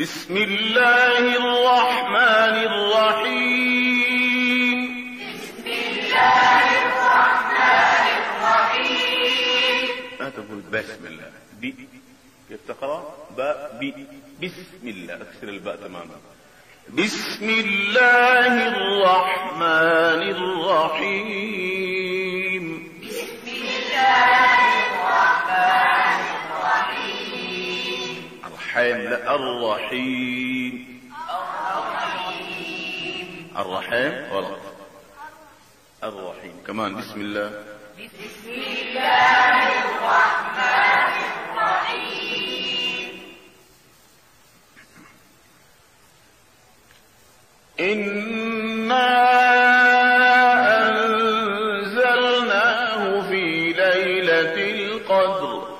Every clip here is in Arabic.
بسم الله الرحمن الرحيم. بسم الله الرحمن الرحيم تقول بسم الله. بي. كيف تقرأ؟ باء بي. بسم الله. أكسر الباء تماما. بسم الله الرحمن الرحيم. الرحيم. الرحيم. الرحيم. غلط الرحيم. كمان بسم الله بسم الله الرحمن الرحيم إنا أنزلناه في ليلة القدر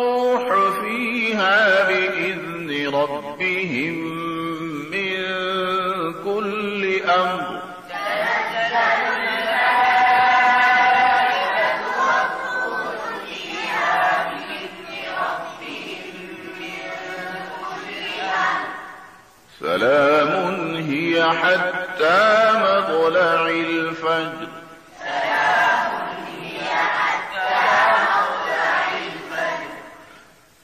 ربهم من كل أمر. سلام هي حتى مطلع الفجر.